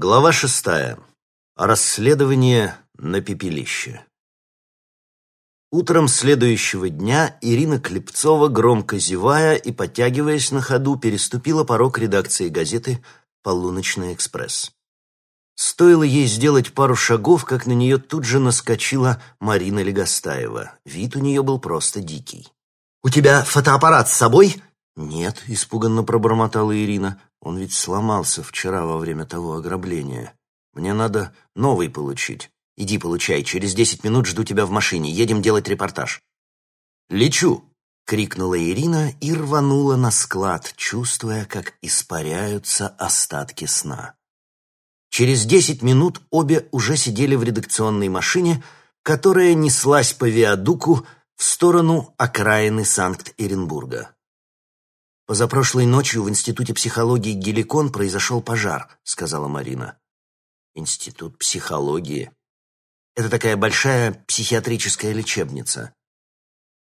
Глава шестая. Расследование на пепелище. Утром следующего дня Ирина Клепцова, громко зевая и подтягиваясь на ходу, переступила порог редакции газеты «Полуночный экспресс». Стоило ей сделать пару шагов, как на нее тут же наскочила Марина Легостаева. Вид у нее был просто дикий. «У тебя фотоаппарат с собой?» «Нет», — испуганно пробормотала Ирина. Он ведь сломался вчера во время того ограбления. Мне надо новый получить. Иди получай. Через десять минут жду тебя в машине. Едем делать репортаж. Лечу, крикнула Ирина и рванула на склад, чувствуя, как испаряются остатки сна. Через десять минут обе уже сидели в редакционной машине, которая неслась по виадуку в сторону окраины Санкт-Петербурга. «Позапрошлой ночью в Институте психологии Геликон произошел пожар», — сказала Марина. «Институт психологии. Это такая большая психиатрическая лечебница».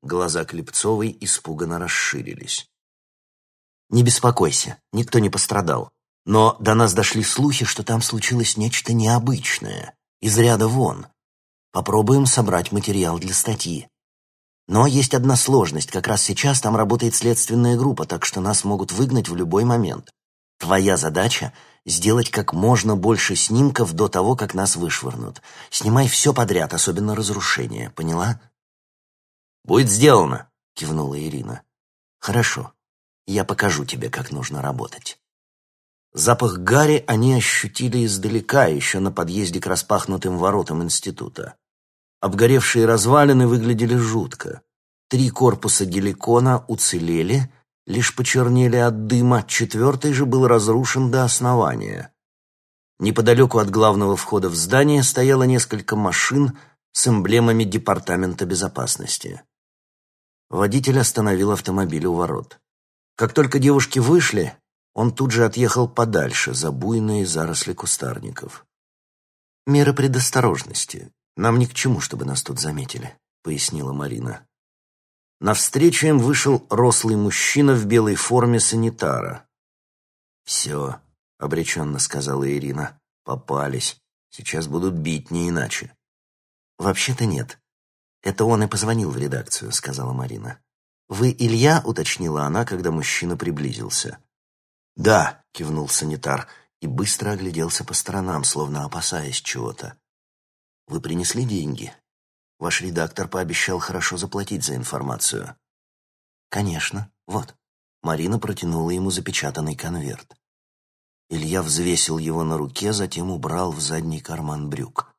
Глаза Клепцовой испуганно расширились. «Не беспокойся, никто не пострадал. Но до нас дошли слухи, что там случилось нечто необычное, из ряда вон. Попробуем собрать материал для статьи. Но есть одна сложность. Как раз сейчас там работает следственная группа, так что нас могут выгнать в любой момент. Твоя задача — сделать как можно больше снимков до того, как нас вышвырнут. Снимай все подряд, особенно разрушения. Поняла? «Будет сделано», — кивнула Ирина. «Хорошо. Я покажу тебе, как нужно работать». Запах гари они ощутили издалека, еще на подъезде к распахнутым воротам института. Обгоревшие развалины выглядели жутко. Три корпуса геликона уцелели, лишь почернели от дыма, четвертый же был разрушен до основания. Неподалеку от главного входа в здание стояло несколько машин с эмблемами Департамента безопасности. Водитель остановил автомобиль у ворот. Как только девушки вышли, он тут же отъехал подальше, за буйные заросли кустарников. «Меры предосторожности. Нам ни к чему, чтобы нас тут заметили», — пояснила Марина. Навстречу им вышел рослый мужчина в белой форме санитара. «Все», — обреченно сказала Ирина, — «попались. Сейчас будут бить, не иначе». «Вообще-то нет. Это он и позвонил в редакцию», — сказала Марина. «Вы Илья?» — уточнила она, когда мужчина приблизился. «Да», — кивнул санитар и быстро огляделся по сторонам, словно опасаясь чего-то. Вы принесли деньги? Ваш редактор пообещал хорошо заплатить за информацию. Конечно. Вот. Марина протянула ему запечатанный конверт. Илья взвесил его на руке, затем убрал в задний карман брюк.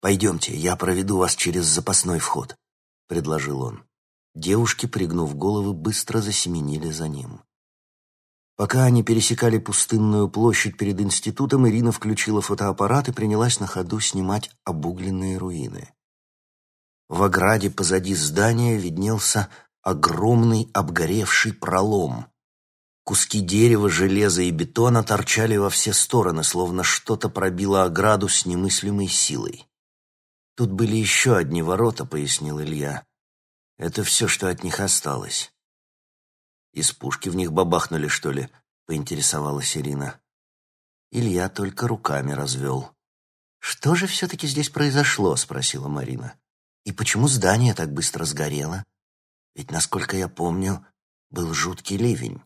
«Пойдемте, я проведу вас через запасной вход», — предложил он. Девушки, пригнув головы, быстро засеменили за ним. Пока они пересекали пустынную площадь перед институтом, Ирина включила фотоаппарат и принялась на ходу снимать обугленные руины. В ограде позади здания виднелся огромный обгоревший пролом. Куски дерева, железа и бетона торчали во все стороны, словно что-то пробило ограду с немыслимой силой. «Тут были еще одни ворота», — пояснил Илья. «Это все, что от них осталось». Из пушки в них бабахнули, что ли?» — поинтересовалась Ирина. Илья только руками развел. «Что же все-таки здесь произошло?» — спросила Марина. «И почему здание так быстро сгорело? Ведь, насколько я помню, был жуткий ливень».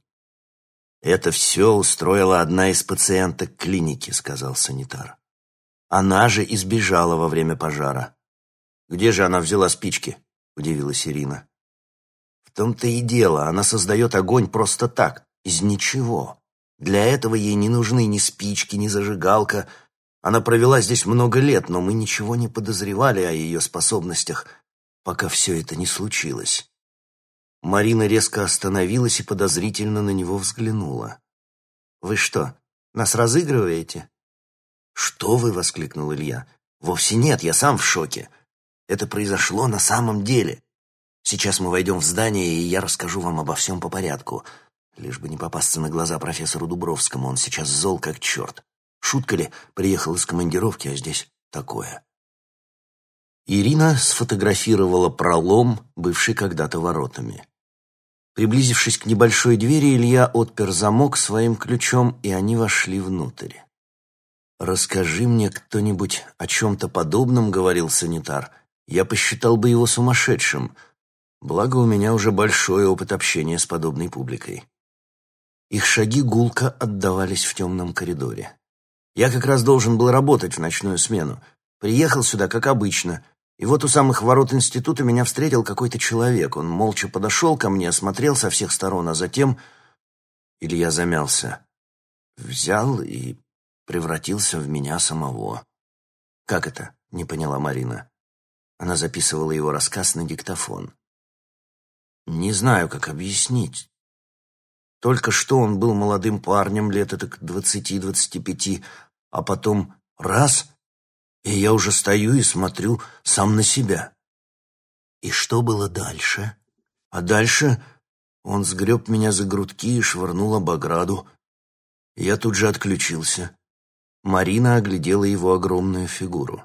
«Это все устроила одна из пациенток клиники», — сказал санитар. «Она же избежала во время пожара». «Где же она взяла спички?» — удивилась Ирина том-то и дело, она создает огонь просто так, из ничего. Для этого ей не нужны ни спички, ни зажигалка. Она провела здесь много лет, но мы ничего не подозревали о ее способностях, пока все это не случилось. Марина резко остановилась и подозрительно на него взглянула. «Вы что, нас разыгрываете?» «Что вы?» — воскликнул Илья. «Вовсе нет, я сам в шоке. Это произошло на самом деле. Сейчас мы войдем в здание, и я расскажу вам обо всем по порядку. Лишь бы не попасться на глаза профессору Дубровскому, он сейчас зол как черт. Шутка ли, приехал из командировки, а здесь такое. Ирина сфотографировала пролом, бывший когда-то воротами. Приблизившись к небольшой двери, Илья отпер замок своим ключом, и они вошли внутрь. «Расскажи мне кто-нибудь о чем-то подобном», — говорил санитар. «Я посчитал бы его сумасшедшим. Благо, у меня уже большой опыт общения с подобной публикой». Их шаги гулко отдавались в темном коридоре. Я как раз должен был работать в ночную смену. Приехал сюда, как обычно, и вот у самых ворот института меня встретил какой-то человек. Он молча подошел ко мне, осмотрел со всех сторон, а затем... Илья замялся. Взял и превратился в меня самого. «Как это?» — не поняла Марина. Она записывала его рассказ на диктофон. «Не знаю, как объяснить. Только что он был молодым парнем, лет это к двадцати-двадцати пяти, а потом раз, и я уже стою и смотрю сам на себя». «И что было дальше?» «А дальше...» Он сгреб меня за грудки и швырнул об ограду. Я тут же отключился. Марина оглядела его огромную фигуру.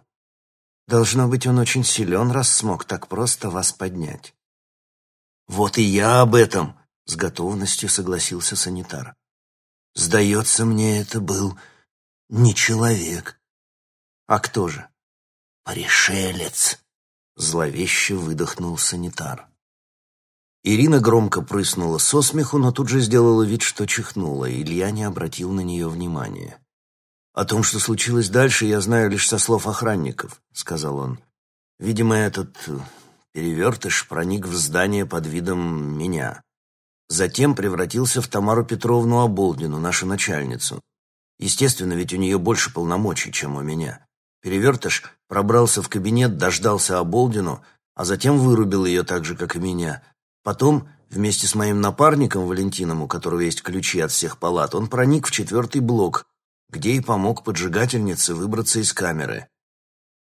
«Должно быть, он очень силен, раз смог так просто вас поднять». «Вот и я об этом!» — с готовностью согласился санитар. «Сдается мне, это был не человек. А кто же?» «Пришелец!» — зловеще выдохнул санитар. Ирина громко прыснула со смеху, но тут же сделала вид, что чихнула, Илья не обратил на нее внимания. «О том, что случилось дальше, я знаю лишь со слов охранников», — сказал он. «Видимо, этот перевертыш проник в здание под видом меня. Затем превратился в Тамару Петровну Оболдину, нашу начальницу. Естественно, ведь у нее больше полномочий, чем у меня. Перевертыш пробрался в кабинет, дождался Оболдину, а затем вырубил ее так же, как и меня. Потом, вместе с моим напарником Валентином, у которого есть ключи от всех палат, он проник в четвертый блок, где и помог поджигательнице выбраться из камеры.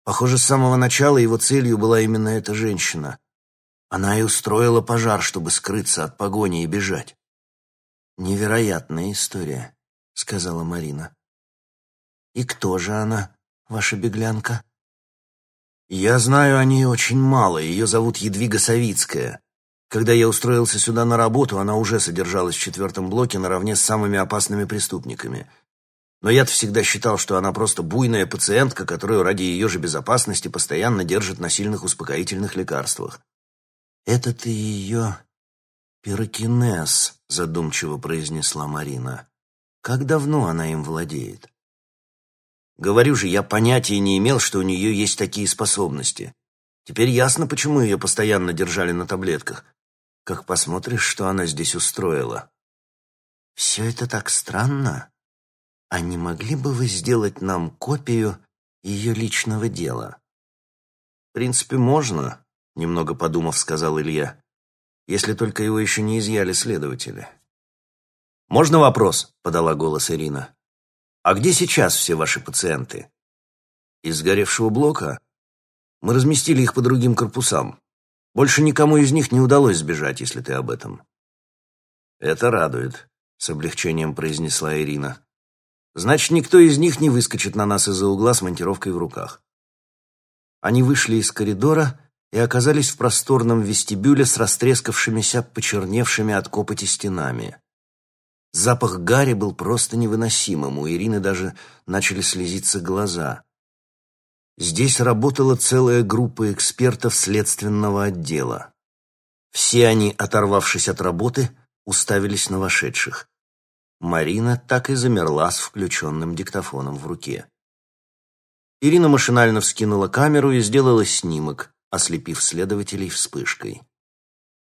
Похоже, с самого начала его целью была именно эта женщина. Она и устроила пожар, чтобы скрыться от погони и бежать. «Невероятная история», — сказала Марина. «И кто же она, ваша беглянка?» «Я знаю о ней очень мало. Ее зовут Едвига Савицкая. Когда я устроился сюда на работу, она уже содержалась в четвертом блоке наравне с самыми опасными преступниками. Но я-то всегда считал, что она просто буйная пациентка, которую ради ее же безопасности постоянно держат на сильных успокоительных лекарствах. «Это ты ее пирокинез», — задумчиво произнесла Марина. «Как давно она им владеет?» «Говорю же, я понятия не имел, что у нее есть такие способности. Теперь ясно, почему ее постоянно держали на таблетках. Как посмотришь, что она здесь устроила». «Все это так странно», «А не могли бы вы сделать нам копию ее личного дела?» «В принципе, можно», — немного подумав, сказал Илья. «Если только его еще не изъяли следователи». «Можно вопрос?» — подала голос Ирина. «А где сейчас все ваши пациенты?» «Из сгоревшего блока? Мы разместили их по другим корпусам. Больше никому из них не удалось сбежать, если ты об этом». «Это радует», — с облегчением произнесла Ирина. Значит, никто из них не выскочит на нас из-за угла с монтировкой в руках. Они вышли из коридора и оказались в просторном вестибюле с растрескавшимися, почерневшими от копоти стенами. Запах гари был просто невыносимым, у Ирины даже начали слезиться глаза. Здесь работала целая группа экспертов следственного отдела. Все они, оторвавшись от работы, уставились на вошедших. Марина так и замерла с включенным диктофоном в руке. Ирина машинально вскинула камеру и сделала снимок, ослепив следователей вспышкой.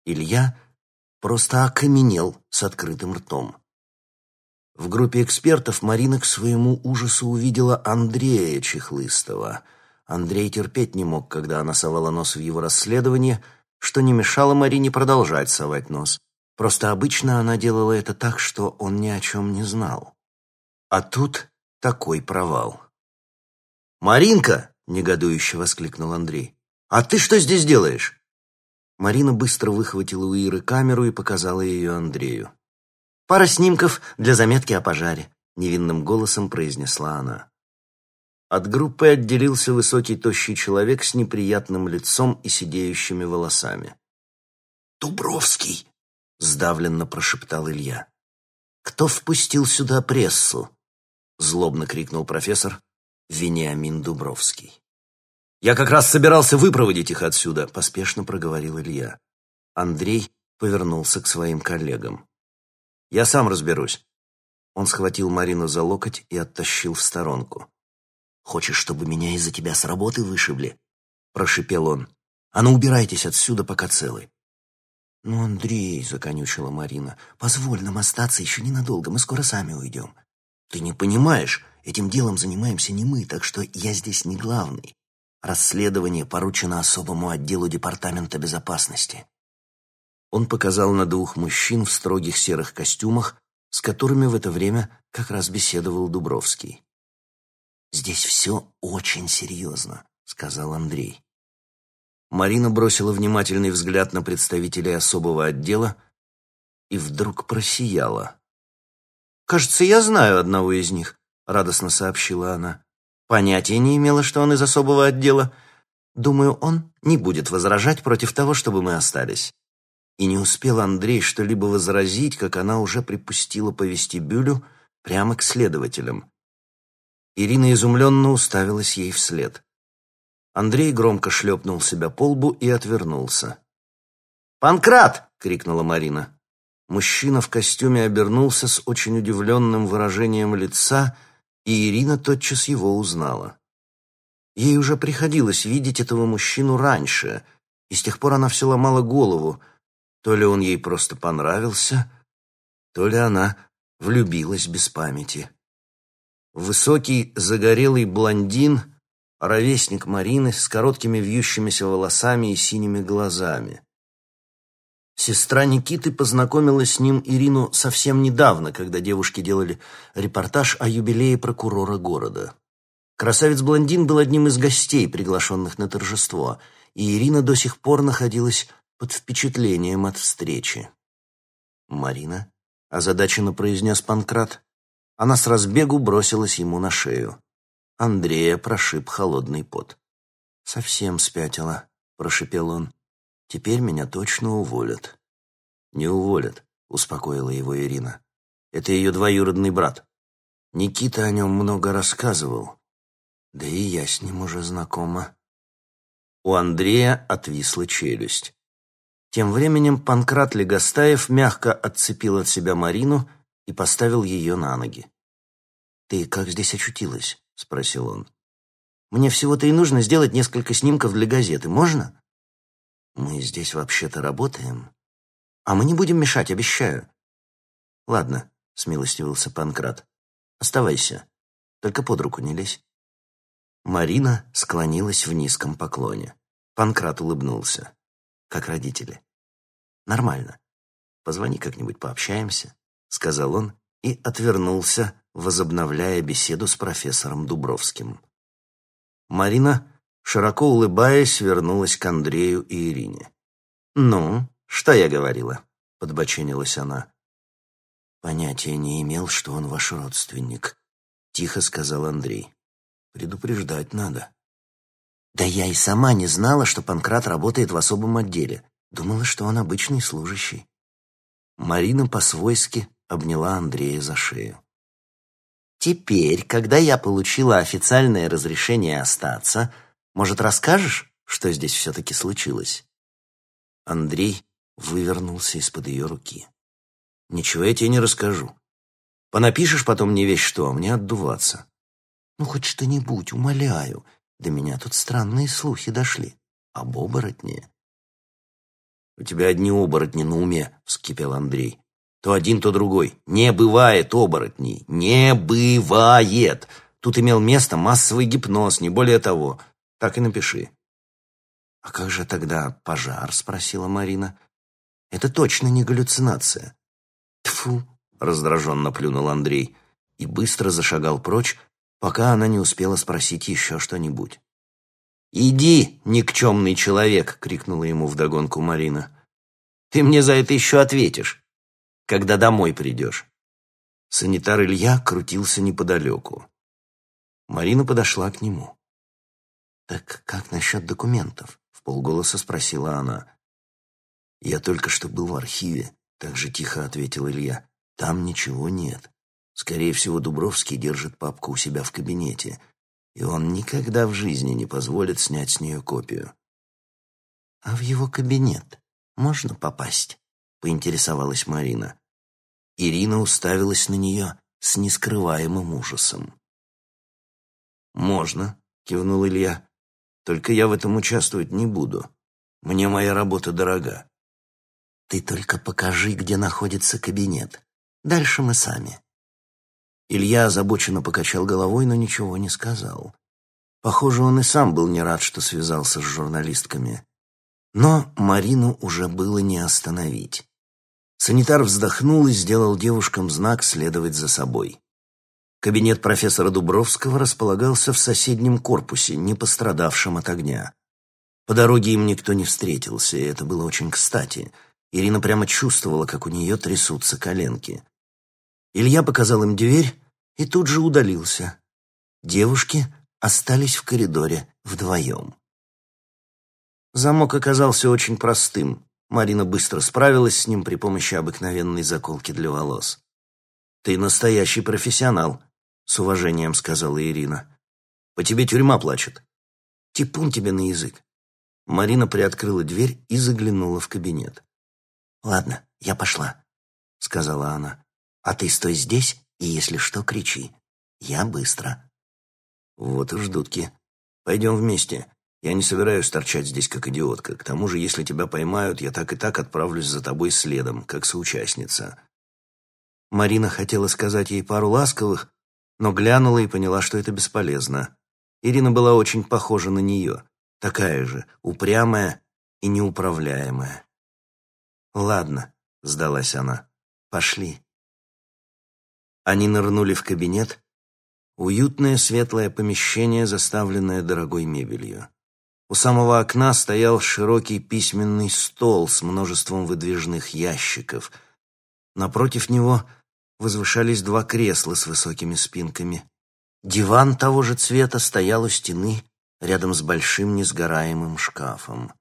Илья просто окаменел с открытым ртом. В группе экспертов Марина к своему ужасу увидела Андрея Чехлыстова. Андрей терпеть не мог, когда она совала нос в его расследование, что не мешало Марине продолжать совать нос. Просто обычно она делала это так, что он ни о чем не знал. А тут такой провал. «Маринка!» — негодующе воскликнул Андрей. «А ты что здесь делаешь?» Марина быстро выхватила у Иры камеру и показала ее Андрею. «Пара снимков для заметки о пожаре», — невинным голосом произнесла она. От группы отделился высокий тощий человек с неприятным лицом и сидеющими волосами. «Дубровский!» — сдавленно прошептал Илья. «Кто впустил сюда прессу?» — злобно крикнул профессор Вениамин Дубровский. «Я как раз собирался выпроводить их отсюда», — поспешно проговорил Илья. Андрей повернулся к своим коллегам. «Я сам разберусь». Он схватил Марину за локоть и оттащил в сторонку. «Хочешь, чтобы меня из-за тебя с работы вышибли?» — прошипел он. «А ну, убирайтесь отсюда, пока целы». «Ну, Андрей», — законючила Марина, — «позволь нам остаться еще ненадолго, мы скоро сами уйдем». «Ты не понимаешь, этим делом занимаемся не мы, так что я здесь не главный. Расследование поручено особому отделу Департамента безопасности». Он показал на двух мужчин в строгих серых костюмах, с которыми в это время как раз беседовал Дубровский. «Здесь все очень серьезно», — сказал Андрей. Марина бросила внимательный взгляд на представителей особого отдела и вдруг просияла. «Кажется, я знаю одного из них», — радостно сообщила она. «Понятия не имела, что он из особого отдела. Думаю, он не будет возражать против того, чтобы мы остались». И не успел Андрей что-либо возразить, как она уже припустила по вестибюлю прямо к следователям. Ирина изумленно уставилась ей вслед. Андрей громко шлепнул себя по лбу и отвернулся. «Панкрат!» — крикнула Марина. Мужчина в костюме обернулся с очень удивленным выражением лица, и Ирина тотчас его узнала. Ей уже приходилось видеть этого мужчину раньше, и с тех пор она все ломала голову. То ли он ей просто понравился, то ли она влюбилась без памяти. Высокий, загорелый блондин — ровесник Марины с короткими вьющимися волосами и синими глазами. Сестра Никиты познакомила с ним Ирину совсем недавно, когда девушки делали репортаж о юбилее прокурора города. Красавец-блондин был одним из гостей, приглашенных на торжество, и Ирина до сих пор находилась под впечатлением от встречи. «Марина?» — озадаченно произнес Панкрат. Она с разбегу бросилась ему на шею. Андрея прошиб холодный пот. «Совсем спятила», — прошипел он. «Теперь меня точно уволят». «Не уволят», — успокоила его Ирина. «Это ее двоюродный брат. Никита о нем много рассказывал. Да и я с ним уже знакома». У Андрея отвисла челюсть. Тем временем Панкрат Легостаев мягко отцепил от себя Марину и поставил ее на ноги. «Ты как здесь очутилась?» — спросил он. «Мне всего-то и нужно сделать несколько снимков для газеты. Можно?» «Мы здесь вообще-то работаем. А мы не будем мешать, обещаю». «Ладно», — смилостивился Панкрат. «Оставайся. Только под руку не лезь». Марина склонилась в низком поклоне. Панкрат улыбнулся. «Как родители». «Нормально. Позвони как-нибудь пообщаемся», — сказал он и отвернулся, возобновляя беседу с профессором Дубровским. Марина, широко улыбаясь, вернулась к Андрею и Ирине. «Ну, что я говорила?» — подбоченилась она. «Понятия не имел, что он ваш родственник», — тихо сказал Андрей. «Предупреждать надо». «Да я и сама не знала, что Панкрат работает в особом отделе. Думала, что он обычный служащий». Марина по-свойски обняла Андрея за шею. Теперь, когда я получила официальное разрешение остаться, может, расскажешь, что здесь все-таки случилось?» Андрей вывернулся из-под ее руки. «Ничего я тебе не расскажу. Понапишешь потом не весь что, а мне отдуваться». «Ну, хоть что-нибудь, умоляю. До меня тут странные слухи дошли. Об оборотне». «У тебя одни оборотни на уме», — вскипел Андрей. То один, то другой. Не бывает оборотней. Не бывает. Тут имел место массовый гипноз, не более того. Так и напиши. «А как же тогда пожар?» — спросила Марина. «Это точно не галлюцинация». «Тьфу!» — раздраженно плюнул Андрей и быстро зашагал прочь, пока она не успела спросить еще что-нибудь. «Иди, никчемный человек!» — крикнула ему вдогонку Марина. «Ты мне за это еще ответишь когда домой придешь». Санитар Илья крутился неподалеку. Марина подошла к нему. «Так как насчет документов?» — в полголоса спросила она. «Я только что был в архиве», — так же тихо ответил Илья. «Там ничего нет. Скорее всего, Дубровский держит папку у себя в кабинете. и он никогда в жизни не позволит снять с нее копию. «А в его кабинет можно попасть?» — поинтересовалась Марина. Ирина уставилась на нее с нескрываемым ужасом. «Можно», — кивнул Илья. «Только я в этом участвовать не буду. Мне моя работа дорога». «Ты только покажи, где находится кабинет. Дальше мы сами». Илья озабоченно покачал головой, но ничего не сказал. Похоже, он и сам был не рад, что связался с журналистками. Но Марину уже было не остановить. Санитар вздохнул и сделал девушкам знак следовать за собой. Кабинет профессора Дубровского располагался в соседнем корпусе, не пострадавшем от огня. По дороге им никто не встретился, и это было очень кстати. Ирина прямо чувствовала, как у нее трясутся коленки. Илья показал им дверь и тут же удалился. Девушки остались в коридоре вдвоем. Замок оказался очень простым. Марина быстро справилась с ним при помощи обыкновенной заколки для волос. «Ты настоящий профессионал», — с уважением сказала Ирина. «По тебе тюрьма плачет». «Типун тебе на язык». Марина приоткрыла дверь и заглянула в кабинет. «Ладно, я пошла», — сказала она. «А ты стой здесь и, если что, кричи. Я быстро». «Вот и ждутки. Пойдем вместе. Я не собираюсь торчать здесь как идиотка. К тому же, если тебя поймают, я так и так отправлюсь за тобой следом, как соучастница». Марина хотела сказать ей пару ласковых, но глянула и поняла, что это бесполезно. Ирина была очень похожа на нее, такая же, упрямая и неуправляемая. «Ладно», — сдалась она, — «пошли». Они нырнули в кабинет, уютное светлое помещение, заставленное дорогой мебелью. У самого окна стоял широкий письменный стол с множеством выдвижных ящиков. Напротив него возвышались два кресла с высокими спинками. Диван того же цвета стоял у стены рядом с большим несгораемым шкафом.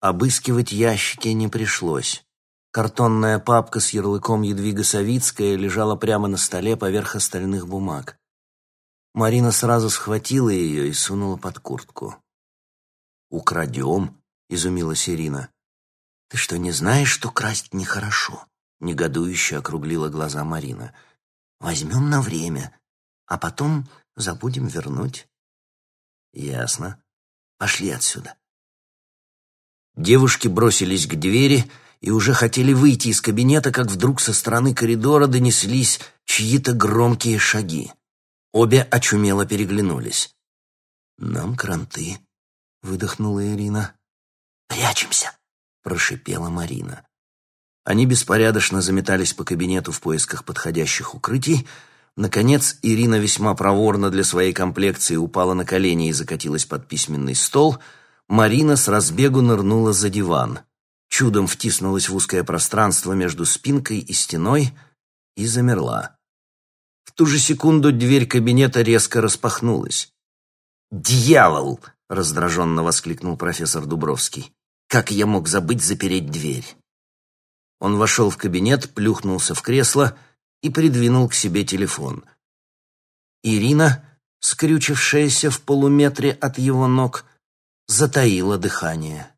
Обыскивать ящики не пришлось. Картонная папка с ярлыком «Едвига Савицкая» лежала прямо на столе поверх остальных бумаг. Марина сразу схватила ее и сунула под куртку. «Украдем?» — изумилась Ирина. «Ты что, не знаешь, что красть нехорошо?» — негодующе округлила глаза Марина. «Возьмем на время, а потом забудем вернуть». «Ясно. Пошли отсюда». Девушки бросились к двери и уже хотели выйти из кабинета, как вдруг со стороны коридора донеслись чьи-то громкие шаги. Обе очумело переглянулись. «Нам кранты», выдохнула Ирина. «Прячемся!» — прошипела Марина. Они беспорядочно заметались по кабинету в поисках подходящих укрытий. Наконец, Ирина весьма проворно для своей комплекции упала на колени и закатилась под письменный стол. Марина с разбегу нырнула за диван. Чудом втиснулась в узкое пространство между спинкой и стеной и замерла. В ту же секунду дверь кабинета резко распахнулась. «Дьявол!» — раздраженно воскликнул профессор Дубровский. «Как я мог забыть запереть дверь?» Он вошел в кабинет, плюхнулся в кресло и придвинул к себе телефон. Ирина, скрючившаяся в полуметре от его ног, затаила дыхание.